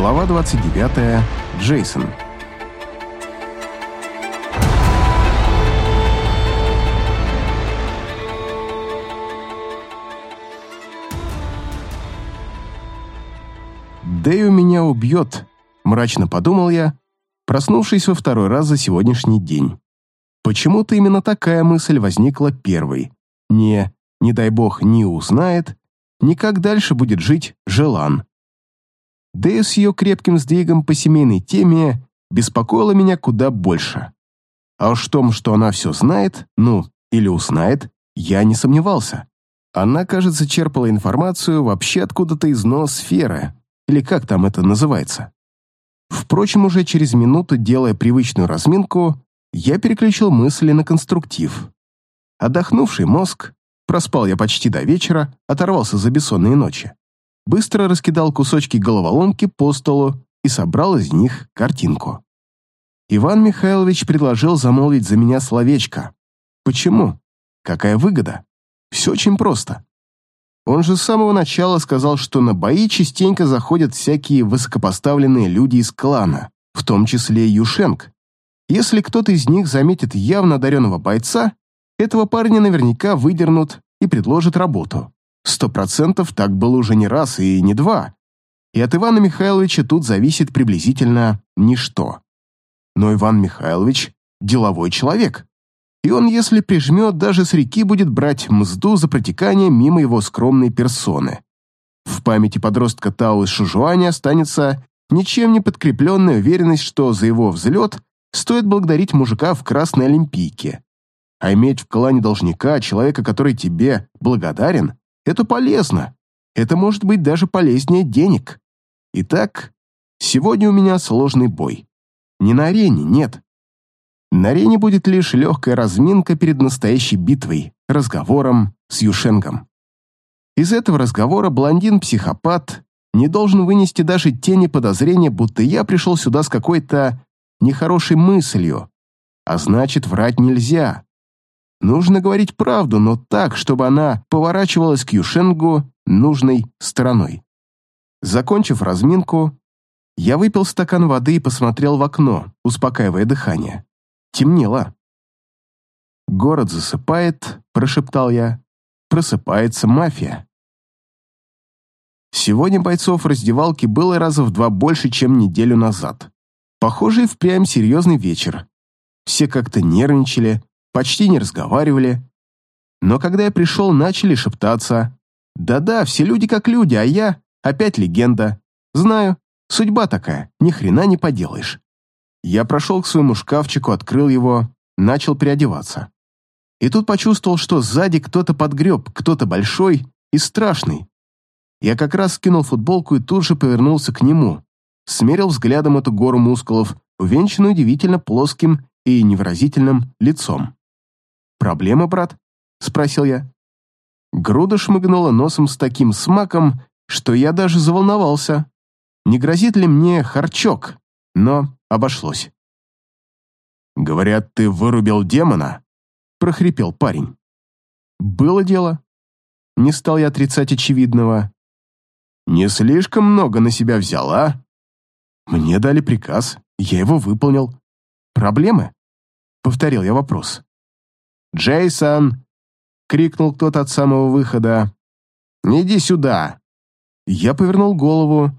Глава 29. Джейсон. «Дэю меня убьет», — мрачно подумал я, проснувшись во второй раз за сегодняшний день. Почему-то именно такая мысль возникла первой. Не, не дай бог, не узнает, ни как дальше будет жить Желан. Дэю с ее крепким сдвигом по семейной теме беспокоила меня куда больше. А уж в том, что она все знает, ну, или узнает, я не сомневался. Она, кажется, черпала информацию вообще откуда-то из ноосферы, или как там это называется. Впрочем, уже через минуту, делая привычную разминку, я переключил мысли на конструктив. Отдохнувший мозг, проспал я почти до вечера, оторвался за бессонные ночи, быстро раскидал кусочки головоломки по столу и собрал из них картинку. Иван Михайлович предложил замолвить за меня словечко. Почему? Какая выгода? Все очень просто. Он же с самого начала сказал, что на бои частенько заходят всякие высокопоставленные люди из клана, в том числе Юшенк. Если кто-то из них заметит явно одаренного бойца, этого парня наверняка выдернут и предложат работу. Сто процентов так было уже не раз и не два. И от Ивана Михайловича тут зависит приблизительно ничто. Но Иван Михайлович – деловой человек. И он, если прижмет, даже с реки будет брать мзду за протекание мимо его скромной персоны. В памяти подростка Тао из Шужуани останется ничем не подкрепленная уверенность, что за его взлет стоит благодарить мужика в Красной Олимпийке. А иметь в клане должника, человека, который тебе благодарен, это полезно. Это может быть даже полезнее денег. Итак, сегодня у меня сложный бой. Не на арене, нет. На арене будет лишь легкая разминка перед настоящей битвой, разговором с Юшенгом. Из этого разговора блондин-психопат не должен вынести даже тени подозрения, будто я пришел сюда с какой-то нехорошей мыслью. А значит, врать нельзя. Нужно говорить правду, но так, чтобы она поворачивалась к Юшенгу нужной стороной. Закончив разминку, я выпил стакан воды и посмотрел в окно, успокаивая дыхание. Темнело. «Город засыпает», — прошептал я. «Просыпается мафия». Сегодня бойцов в раздевалке было раза в два больше, чем неделю назад. Похоже, и впрямь серьезный вечер. Все как-то нервничали, почти не разговаривали. Но когда я пришел, начали шептаться. «Да-да, все люди как люди, а я опять легенда. Знаю, судьба такая, ни хрена не поделаешь». Я прошел к своему шкафчику, открыл его, начал переодеваться. И тут почувствовал, что сзади кто-то подгреб, кто-то большой и страшный. Я как раз скинул футболку и тут же повернулся к нему, смерил взглядом эту гору мускулов, увенчанную удивительно плоским и невыразительным лицом. «Проблема, брат?» — спросил я. Груда шмыгнула носом с таким смаком, что я даже заволновался. Не грозит ли мне харчок? Но обошлось. «Говорят, ты вырубил демона?» — прохрипел парень. «Было дело». Не стал я отрицать очевидного. «Не слишком много на себя взял, а?» «Мне дали приказ, я его выполнил. Проблемы?» — повторил я вопрос. «Джейсон!» — крикнул кто-то от самого выхода. «Иди сюда!» Я повернул голову,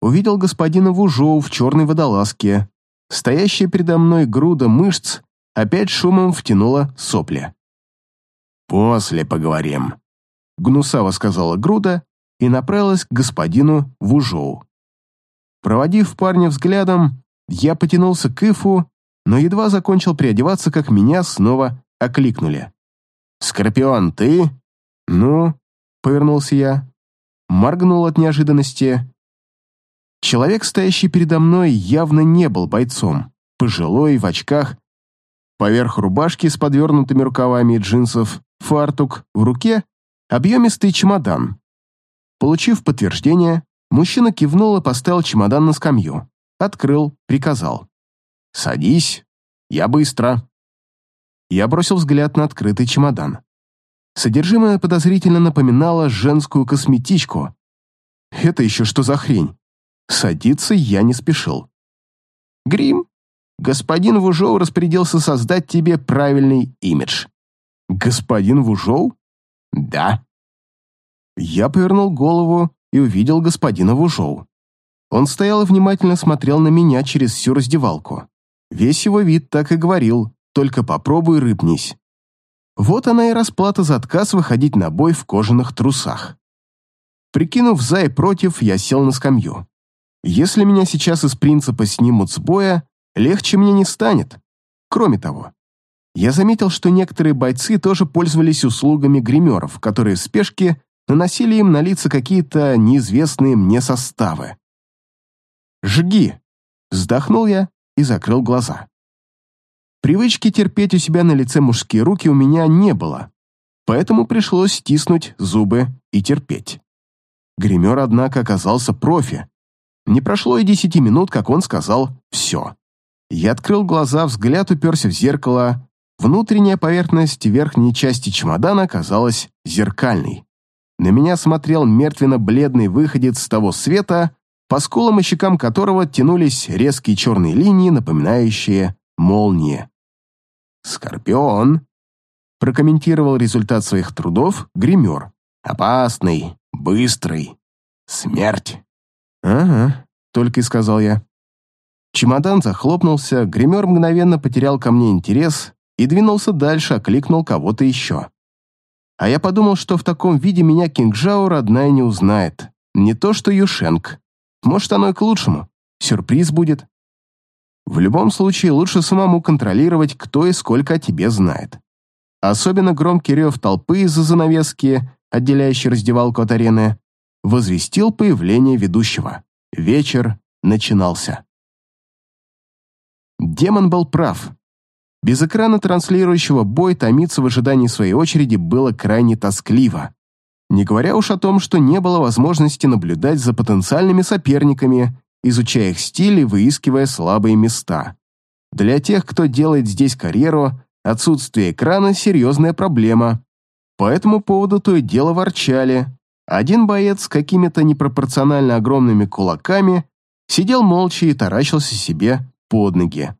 увидел господина Вужоу в черной водолазке. Стоящая передо мной груда мышц опять шумом втянула сопли. «После поговорим», — гнусаво сказала груда и направилась к господину Вужоу. Проводив парня взглядом, я потянулся к Ифу, но едва закончил переодеваться, как меня снова окликнули. «Скорпион, ты?» «Ну?» — повернулся я. Моргнул от неожиданности. Человек, стоящий передо мной, явно не был бойцом. Пожилой, в очках, поверх рубашки с подвернутыми рукавами джинсов, фартук, в руке объемистый чемодан. Получив подтверждение, мужчина кивнул и поставил чемодан на скамью. Открыл, приказал. «Садись, я быстро». Я бросил взгляд на открытый чемодан. Содержимое подозрительно напоминало женскую косметичку. Это еще что за хрень? Садиться я не спешил. «Грим, господин Вужоу распорядился создать тебе правильный имидж». «Господин Вужоу?» «Да». Я повернул голову и увидел господина Вужоу. Он стоял и внимательно смотрел на меня через всю раздевалку. Весь его вид так и говорил, только попробуй рыбнись. Вот она и расплата за отказ выходить на бой в кожаных трусах. Прикинув за и против, я сел на скамью. Если меня сейчас из принципа снимут с боя, легче мне не станет. Кроме того, я заметил, что некоторые бойцы тоже пользовались услугами гримеров, которые в спешке наносили им на лица какие-то неизвестные мне составы. «Жги!» — вздохнул я и закрыл глаза. Привычки терпеть у себя на лице мужские руки у меня не было, поэтому пришлось стиснуть зубы и терпеть. Гример, однако, оказался профи. Не прошло и десяти минут, как он сказал «все». Я открыл глаза, взгляд уперся в зеркало. Внутренняя поверхность верхней части чемодана оказалась зеркальной. На меня смотрел мертвенно-бледный выходец с того света, по скулам и щекам которого тянулись резкие черные линии, напоминающие молнии. «Скорпион», — прокомментировал результат своих трудов гример. «Опасный, быстрый, смерть». «Ага», — только и сказал я. Чемодан захлопнулся, гример мгновенно потерял ко мне интерес и двинулся дальше, окликнул кого-то еще. А я подумал, что в таком виде меня Кингжао родная не узнает. Не то что Юшенк. Может, оно и к лучшему. Сюрприз будет. В любом случае, лучше самому контролировать, кто и сколько о тебе знает. Особенно громкий рев толпы из-за занавески, отделяющей раздевалку от арены, возвестил появление ведущего. Вечер начинался. Демон был прав. Без экрана транслирующего бой томиться в ожидании своей очереди было крайне тоскливо. Не говоря уж о том, что не было возможности наблюдать за потенциальными соперниками, изучая их стиль и выискивая слабые места. Для тех, кто делает здесь карьеру, отсутствие экрана – серьезная проблема. По этому поводу то и дело ворчали. Один боец с какими-то непропорционально огромными кулаками сидел молча и таращился себе под ноги.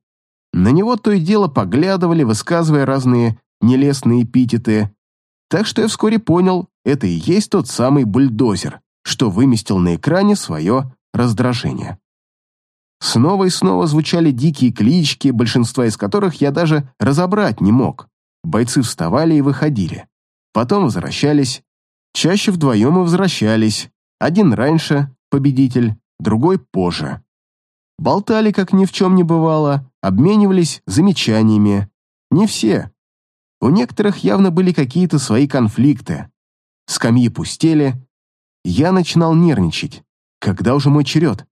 На него то и дело поглядывали, высказывая разные нелестные эпитеты. Так что я вскоре понял, это и есть тот самый бульдозер, что выместил на экране свое раздражение. Снова и снова звучали дикие клички, большинства из которых я даже разобрать не мог. Бойцы вставали и выходили. Потом возвращались. Чаще вдвоем и возвращались. Один раньше, победитель, другой позже. Болтали, как ни в чем не бывало, обменивались замечаниями. Не все. У некоторых явно были какие-то свои конфликты. Скамьи пустели. Я начинал нервничать. Когда уже мой черед?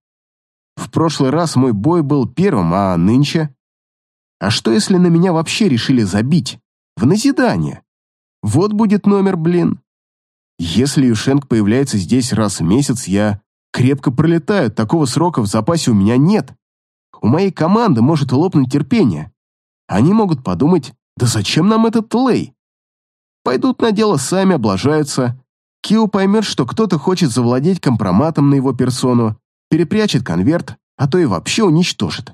В прошлый раз мой бой был первым, а нынче? А что, если на меня вообще решили забить? В назидание. Вот будет номер, блин. Если Юшенк появляется здесь раз в месяц, я крепко пролетаю, такого срока в запасе у меня нет. У моей команды может лопнуть терпение. Они могут подумать, да зачем нам этот лей? Пойдут на дело сами, облажаются. Кио поймет, что кто-то хочет завладеть компроматом на его персону, перепрячет конверт, а то и вообще уничтожит.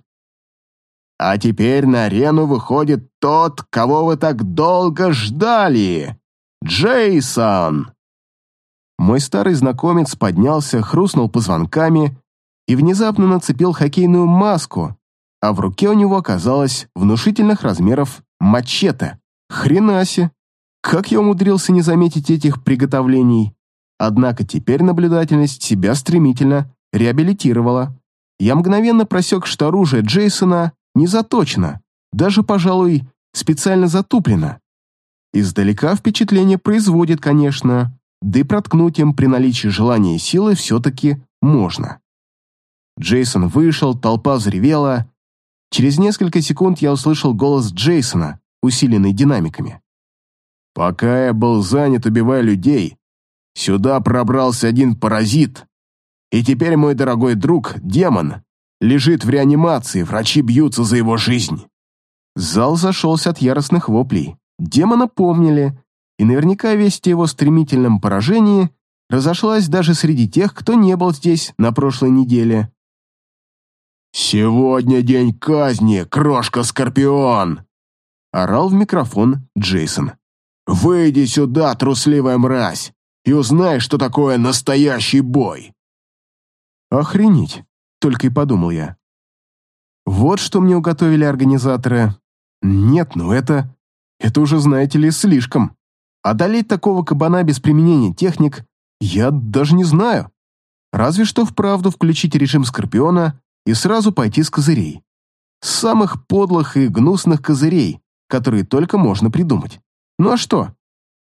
А теперь на арену выходит тот, кого вы так долго ждали. Джейсон! Мой старый знакомец поднялся, хрустнул позвонками и внезапно нацепил хоккейную маску, а в руке у него оказалось внушительных размеров мачете. Хренаси! Как я умудрился не заметить этих приготовлений? Однако теперь наблюдательность себя стремительно реабилитировала. Я мгновенно просек, что оружие Джейсона не заточено, даже, пожалуй, специально затуплено. Издалека впечатление производит, конечно, да и проткнуть им при наличии желания и силы все-таки можно. Джейсон вышел, толпа взревела. Через несколько секунд я услышал голос Джейсона, усиленный динамиками. «Пока я был занят, убивая людей, сюда пробрался один паразит. И теперь мой дорогой друг, демон, лежит в реанимации, врачи бьются за его жизнь». Зал зашелся от яростных воплей. Демона помнили, и наверняка весть о его стремительном поражении разошлась даже среди тех, кто не был здесь на прошлой неделе. «Сегодня день казни, крошка-скорпион!» Орал в микрофон Джейсон. «Выйди сюда, трусливая мразь, и узнай, что такое настоящий бой!» «Охренеть!» — только и подумал я. «Вот что мне уготовили организаторы. Нет, ну это... Это уже, знаете ли, слишком. Одолеть такого кабана без применения техник я даже не знаю. Разве что вправду включить режим Скорпиона и сразу пойти с козырей. Самых подлых и гнусных козырей, которые только можно придумать. Ну а что?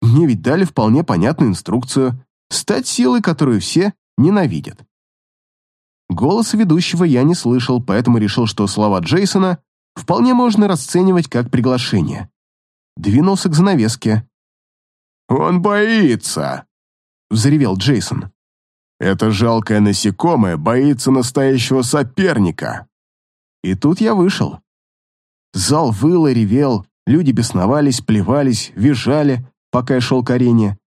Мне ведь дали вполне понятную инструкцию стать силой, которую все ненавидят. Голос ведущего я не слышал, поэтому решил, что слова Джейсона вполне можно расценивать как приглашение. Двинулся к занавеске. «Он боится!» — взревел Джейсон. «Это жалкое насекомое боится настоящего соперника!» И тут я вышел. Зал выл и ревел, люди бесновались, плевались, визжали, пока я шел к арене.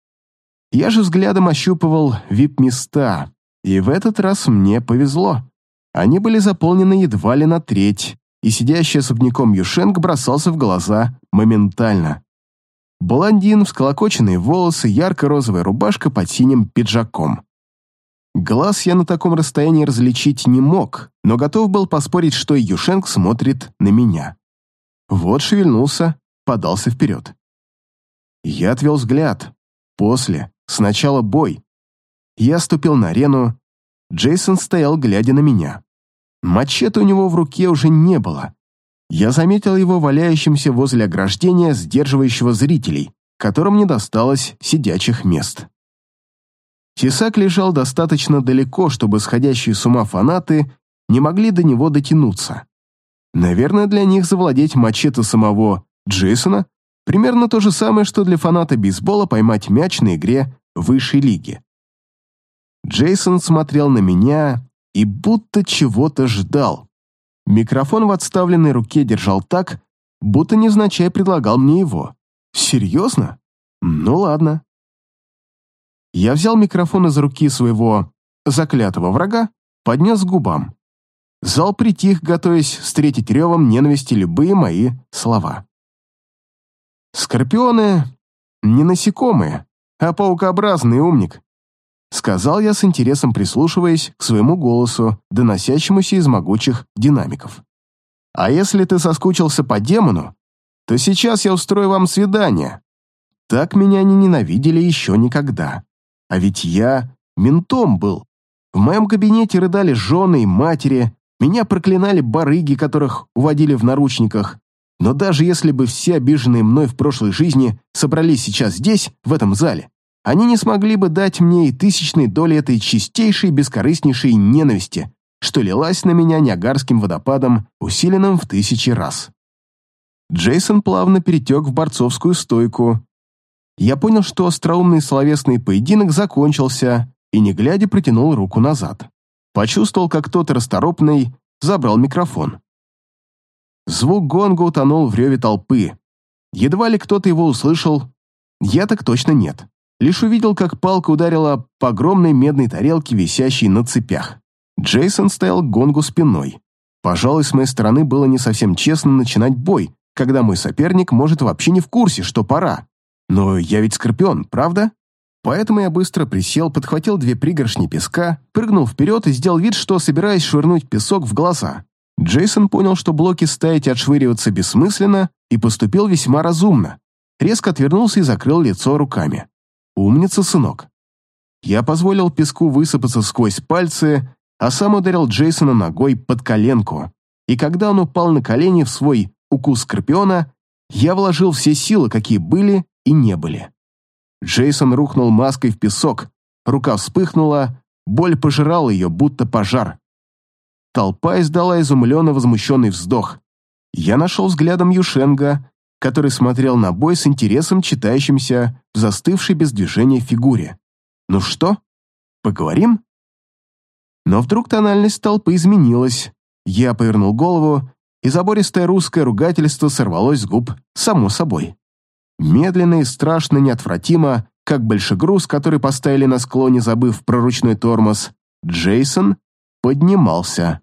Я же взглядом ощупывал вип-места, и в этот раз мне повезло. Они были заполнены едва ли на треть, и сидящий особняком Юшенк бросался в глаза моментально. Блондин, всколокоченные волосы, ярко-розовая рубашка под синим пиджаком. Глаз я на таком расстоянии различить не мог, но готов был поспорить, что Юшенк смотрит на меня. Вот шевельнулся, подался вперед. Я отвел взгляд. После. Сначала бой. Я ступил на арену. Джейсон стоял, глядя на меня. Мачете у него в руке уже не было. Я заметил его валяющимся возле ограждения, сдерживающего зрителей, которым не досталось сидячих мест. Тесак лежал достаточно далеко, чтобы сходящие с ума фанаты не могли до него дотянуться. Наверное, для них завладеть мачете самого Джейсона примерно то же самое, что для фаната бейсбола поймать мяч на игре высшей лиги. Джейсон смотрел на меня и будто чего-то ждал. Микрофон в отставленной руке держал так, будто невзначай предлагал мне его. Серьезно? Ну ладно. Я взял микрофон из руки своего заклятого врага, поднес к губам. Зал притих, готовясь встретить ревом ненависти любые мои слова. Скорпионы не насекомые, а паукообразный умник, сказал я с интересом прислушиваясь к своему голосу, доносящемуся из могучих динамиков. «А если ты соскучился по демону, то сейчас я устрою вам свидание. Так меня не ненавидели еще никогда. А ведь я ментом был. В моем кабинете рыдали жены и матери, меня проклинали барыги, которых уводили в наручниках. Но даже если бы все обиженные мной в прошлой жизни собрались сейчас здесь, в этом зале, они не смогли бы дать мне и тысячной доли этой чистейшей, бескорыстнейшей ненависти, что лилась на меня неагарским водопадом, усиленным в тысячи раз. Джейсон плавно перетек в борцовскую стойку. Я понял, что остроумный словесный поединок закончился, и, не глядя, протянул руку назад. Почувствовал, как кто-то расторопный забрал микрофон. Звук гонга утонул в реве толпы. Едва ли кто-то его услышал, я так точно нет лишь увидел, как палка ударила по огромной медной тарелке, висящей на цепях. Джейсон стоял к гонгу спиной. Пожалуй, с моей стороны было не совсем честно начинать бой, когда мой соперник может вообще не в курсе, что пора. Но я ведь скорпион, правда? Поэтому я быстро присел, подхватил две пригоршни песка, прыгнул вперед и сделал вид, что собираюсь швырнуть песок в глаза. Джейсон понял, что блоки ставить и отшвыриваться бессмысленно, и поступил весьма разумно. Резко отвернулся и закрыл лицо руками. Умница, сынок. Я позволил песку высыпаться сквозь пальцы, а сам ударил Джейсона ногой под коленку. И когда он упал на колени в свой укус скорпиона, я вложил все силы, какие были и не были. Джейсон рухнул маской в песок, рука вспыхнула, боль пожирала ее, будто пожар. Толпа издала изумленно возмущенный вздох. Я нашел взглядом Юшенга, который смотрел на бой с интересом, читающимся в застывшей без движения фигуре. «Ну что, поговорим?» Но вдруг тональность толпы изменилась. Я повернул голову, и забористое русское ругательство сорвалось с губ само собой. Медленно и страшно неотвратимо, как большегруз, который поставили на склоне, забыв про ручной тормоз, Джейсон поднимался.